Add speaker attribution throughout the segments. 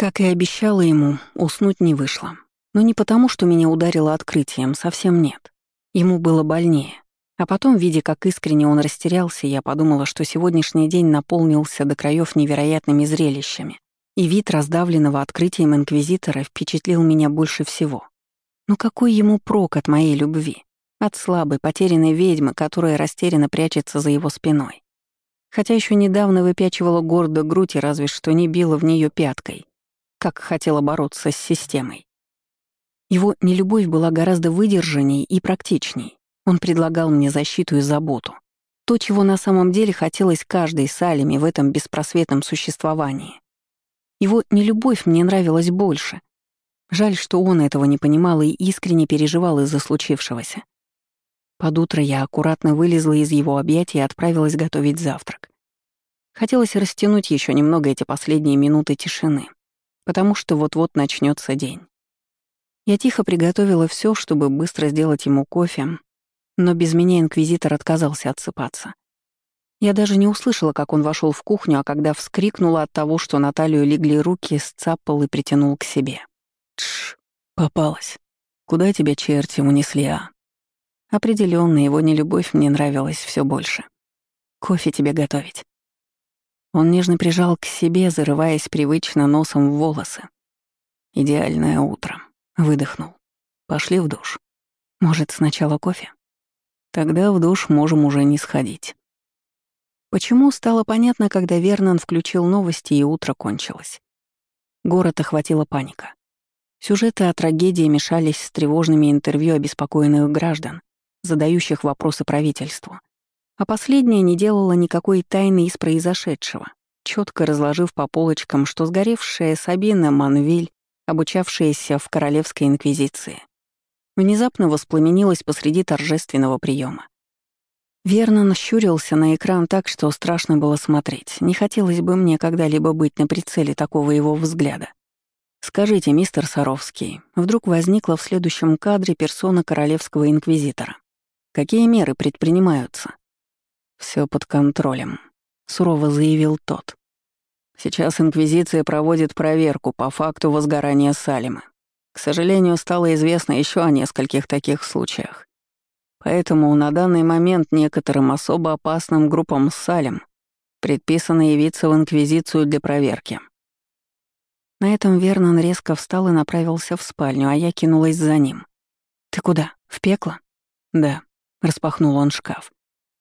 Speaker 1: Как и обещала ему, уснуть не вышло. Но не потому, что меня ударило открытием, совсем нет. Ему было больнее. А потом, видя, как искренне он растерялся, я подумала, что сегодняшний день наполнился до краев невероятными зрелищами. И вид раздавленного открытием инквизитора впечатлил меня больше всего. Но какой ему прок от моей любви? От слабой, потерянной ведьмы, которая растерянно прячется за его спиной. Хотя еще недавно выпячивала гордо грудь и разве что не била в нее пяткой, как хотела бороться с системой. Его нелюбовь была гораздо выдержанней и практичней. Он предлагал мне защиту и заботу. То, чего на самом деле хотелось каждой Салеме в этом беспросветном существовании. Его нелюбовь мне нравилась больше. Жаль, что он этого не понимал и искренне переживал из-за случившегося. Под утро я аккуратно вылезла из его объятий и отправилась готовить завтрак. Хотелось растянуть еще немного эти последние минуты тишины, потому что вот-вот начнется день. Я тихо приготовила все, чтобы быстро сделать ему кофе, но без меня инквизитор отказался отсыпаться. Я даже не услышала, как он вошел в кухню, а когда вскрикнула от того, что на легли руки, сцапал и притянул к себе. Тш, попалась. Куда тебя черти унесли, а? Определенно его нелюбовь мне нравилась все больше. Кофе тебе готовить. Он нежно прижал к себе, зарываясь привычно носом в волосы. Идеальное утро. Выдохнул. Пошли в душ. Может, сначала кофе? Тогда в душ можем уже не сходить. Почему, стало понятно, когда Вернон включил новости и утро кончилось. Город охватила паника. Сюжеты о трагедии мешались с тревожными интервью обеспокоенных граждан, задающих вопросы правительству. А последняя не делала никакой тайны из произошедшего, четко разложив по полочкам, что сгоревшая Сабина Манвиль обучавшаяся в Королевской инквизиции. Внезапно воспламенилась посреди торжественного приема. Вернон щурился на экран так, что страшно было смотреть. Не хотелось бы мне когда-либо быть на прицеле такого его взгляда. «Скажите, мистер Саровский, вдруг возникла в следующем кадре персона королевского инквизитора. Какие меры предпринимаются?» Все под контролем», — сурово заявил тот. Сейчас Инквизиция проводит проверку по факту возгорания Салима. К сожалению, стало известно еще о нескольких таких случаях. Поэтому на данный момент некоторым особо опасным группам Салим предписано явиться в Инквизицию для проверки. На этом Вернон резко встал и направился в спальню, а я кинулась за ним. «Ты куда? В пекло?» «Да», — распахнул он шкаф.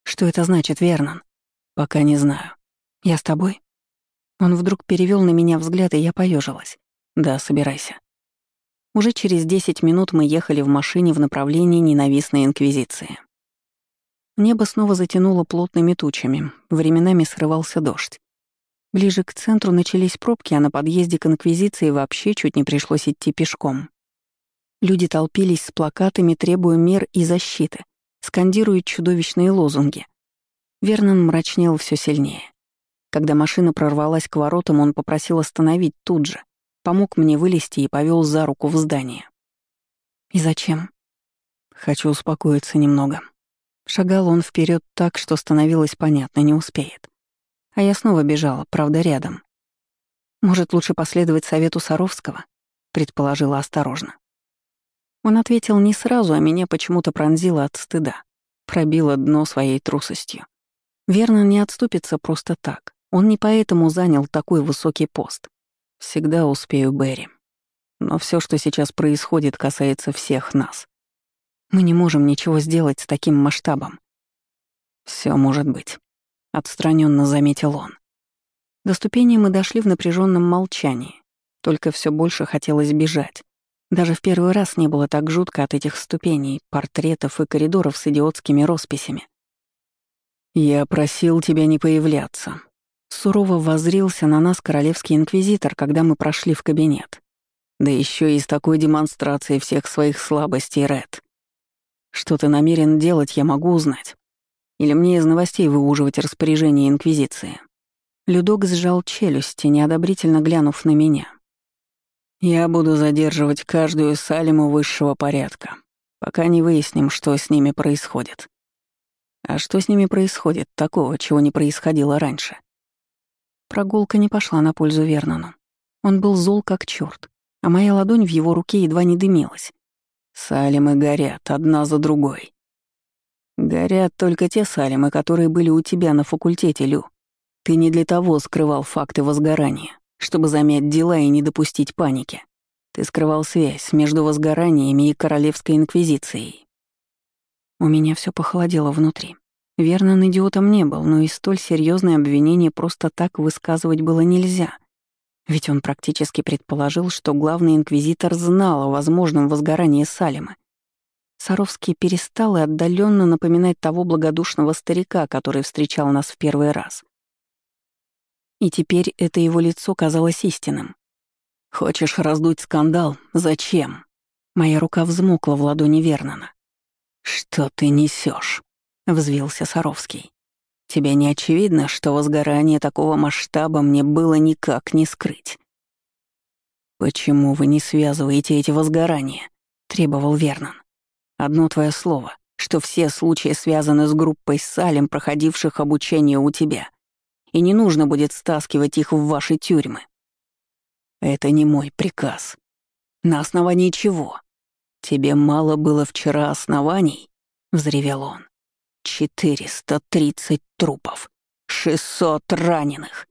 Speaker 1: «Что это значит, Вернон?» «Пока не знаю». «Я с тобой?» Он вдруг перевел на меня взгляд, и я поежилась. «Да, собирайся». Уже через десять минут мы ехали в машине в направлении ненавистной инквизиции. Небо снова затянуло плотными тучами, временами срывался дождь. Ближе к центру начались пробки, а на подъезде к инквизиции вообще чуть не пришлось идти пешком. Люди толпились с плакатами, требуя мер и защиты, скандируя чудовищные лозунги. Вернон мрачнел все сильнее. Когда машина прорвалась к воротам, он попросил остановить тут же, помог мне вылезти и повел за руку в здание. «И зачем?» «Хочу успокоиться немного». Шагал он вперед так, что становилось понятно, не успеет. А я снова бежала, правда, рядом. «Может, лучше последовать совету Саровского?» — предположила осторожно. Он ответил не сразу, а меня почему-то пронзило от стыда, пробило дно своей трусостью. Верно, не отступится просто так. Он не поэтому занял такой высокий пост. Всегда успею, Берри. Но все, что сейчас происходит, касается всех нас. Мы не можем ничего сделать с таким масштабом. Все может быть, отстраненно заметил он. До ступени мы дошли в напряженном молчании. Только все больше хотелось бежать. Даже в первый раз не было так жутко от этих ступеней, портретов и коридоров с идиотскими росписями. «Я просил тебя не появляться», Сурово воззрился на нас королевский инквизитор, когда мы прошли в кабинет. Да еще и с такой демонстрацией всех своих слабостей, Ред. Что ты намерен делать, я могу узнать. Или мне из новостей выуживать распоряжение Инквизиции?» Людок сжал челюсти, неодобрительно глянув на меня. «Я буду задерживать каждую салиму высшего порядка, пока не выясним, что с ними происходит. А что с ними происходит такого, чего не происходило раньше?» Прогулка не пошла на пользу Вернону. Он был зол как черт, а моя ладонь в его руке едва не дымилась.
Speaker 2: Салимы горят, одна за другой. Горят только те салимы, которые были у тебя на факультете, Лю. Ты не для того скрывал факты возгорания, чтобы замять дела и не допустить паники. Ты скрывал связь между возгораниями и Королевской Инквизицией.
Speaker 1: У меня все похолодело внутри. Верно, он идиотом не был, но и столь серьезное обвинение просто так высказывать было нельзя. Ведь он практически предположил, что главный инквизитор знал о возможном возгорании Салима. Саровский перестал и отдаленно напоминать того благодушного старика, который встречал нас в первый раз. И теперь это его лицо казалось истинным. «Хочешь раздуть скандал? Зачем?» Моя рука взмокла в ладони Вернона. «Что ты несешь? взвился Саровский. «Тебе не очевидно, что возгорание такого масштаба мне было никак не скрыть?» «Почему вы не связываете эти возгорания?» — требовал Вернон. «Одно твое слово, что все случаи связаны с группой Салем, проходивших обучение у тебя, и не нужно будет стаскивать их в ваши тюрьмы. Это не мой приказ. На основании чего? Тебе мало было вчера оснований? Взревел он. Четыреста тридцать трупов. шестьсот раненых.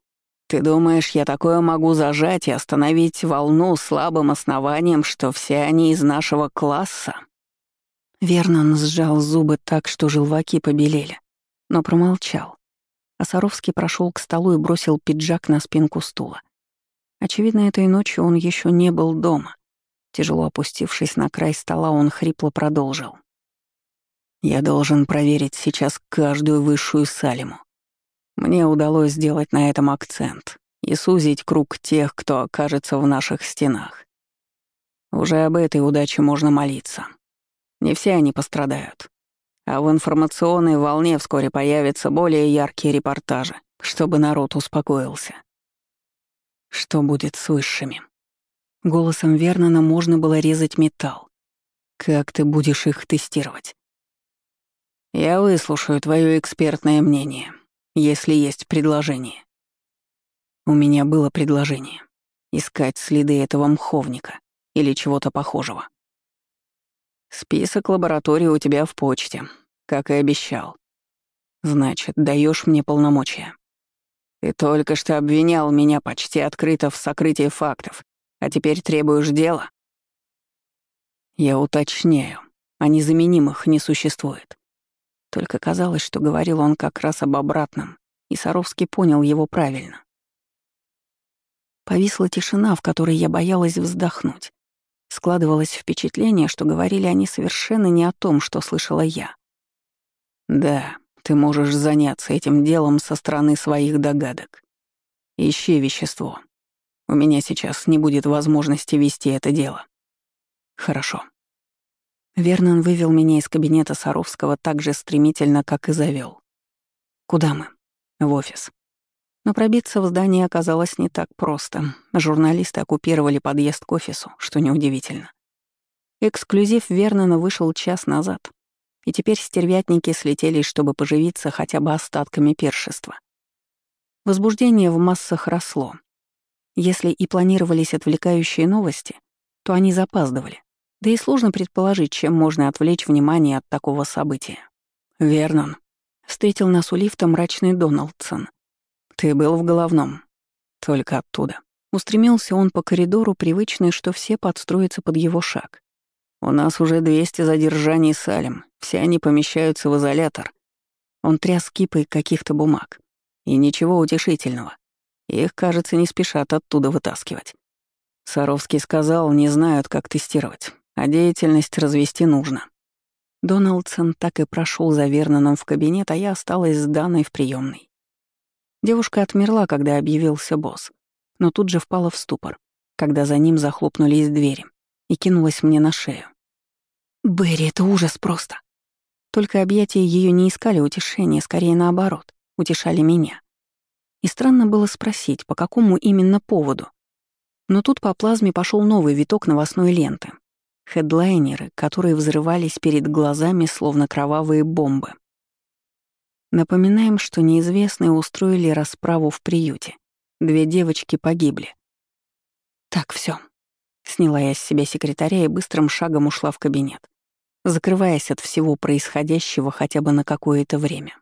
Speaker 1: Ты думаешь, я такое могу зажать и остановить волну слабым основанием, что все они из нашего класса? Вернон сжал зубы так, что желваки побелели, но промолчал. А Саровский прошел к столу и бросил пиджак на спинку стула. Очевидно, этой ночью он еще не был дома. Тяжело опустившись на край стола, он хрипло продолжил. «Я должен проверить сейчас каждую высшую салиму. Мне удалось сделать на этом акцент и сузить круг тех, кто окажется в наших стенах. Уже об этой удаче можно молиться. Не все они пострадают. А в информационной волне вскоре появятся более яркие репортажи, чтобы народ успокоился. Что будет с высшими? Голосом Вернона можно было резать металл. Как ты будешь их тестировать? Я выслушаю твое экспертное мнение, если есть предложение. У меня было предложение — искать следы этого мховника или чего-то похожего. Список лабораторий у тебя в почте, как и обещал. Значит, даешь мне полномочия. Ты только что обвинял меня почти открыто в сокрытии фактов, а теперь требуешь дела? Я уточняю, а незаменимых не существует. Только казалось, что говорил он как раз об обратном, и Саровский понял его правильно. Повисла тишина, в которой я боялась вздохнуть. Складывалось впечатление, что говорили они совершенно не о том, что слышала я. «Да, ты можешь заняться этим делом со стороны своих догадок. Ищи вещество. У меня сейчас не будет возможности вести это дело. Хорошо. Вернон вывел меня из кабинета Саровского так же стремительно, как и завел. Куда мы? В офис. Но пробиться в здание оказалось не так просто. Журналисты оккупировали подъезд к офису, что неудивительно. Эксклюзив Вернона вышел час назад и теперь стервятники слетелись, чтобы поживиться хотя бы остатками першества. Возбуждение в массах росло. Если и планировались отвлекающие новости, то они запаздывали. Да и сложно предположить, чем можно отвлечь внимание от такого события. «Вернон», — встретил нас у лифта мрачный Доналдсон. «Ты был в головном. Только оттуда». Устремился он по коридору, привычный, что все подстроятся под его шаг. У нас уже 200 задержаний Салем, все они помещаются в изолятор. Он тряс кипой каких-то бумаг. И ничего утешительного. Их, кажется, не спешат оттуда вытаскивать. Саровский сказал, не знают, как тестировать, а деятельность развести нужно. Доналдсон так и прошел за Верноном в кабинет, а я осталась с Даной в приемной. Девушка отмерла, когда объявился босс, но тут же впала в ступор, когда за ним захлопнулись двери и кинулась мне на шею. «Берри, это ужас просто!» Только объятия ее не искали утешения, скорее наоборот, утешали меня. И странно было спросить, по какому именно поводу. Но тут по плазме пошел новый виток новостной ленты. Хедлайнеры, которые взрывались перед глазами, словно кровавые бомбы. Напоминаем, что неизвестные устроили расправу в приюте. Две девочки погибли. Так, все. Сняла я с себя секретаря и быстрым шагом ушла в кабинет, закрываясь от всего происходящего хотя бы на какое-то время.